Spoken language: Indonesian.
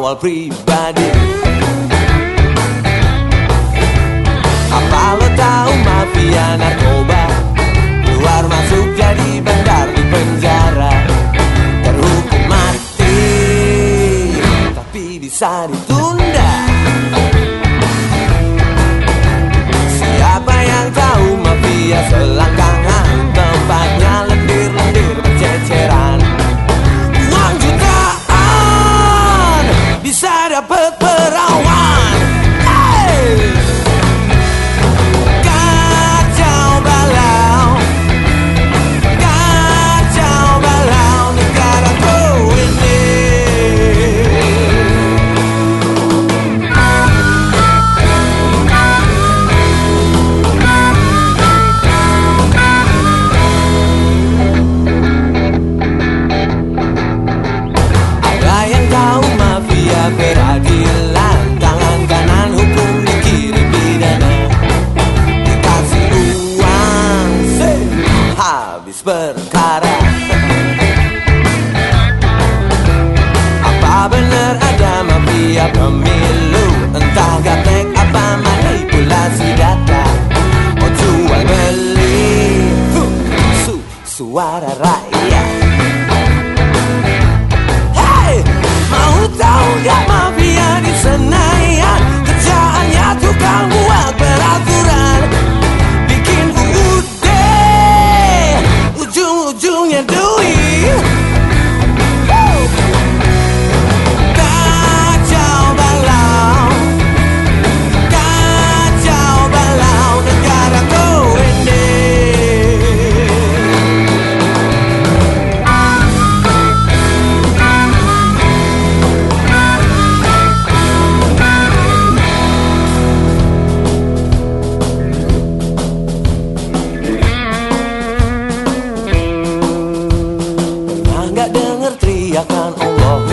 pengawal pribadi. Apa lo tahu mafia narkoba? Keluar masuk jadi bandar di penjara. Terhukum mati Tapi bisa ditunda perkara Apa benar ada mafia pemilu? Entah gaptek apa manipulasi data. Oh jual beli. Su Suara rakyat. Hey, mau tahu gak dimuliakan Allah.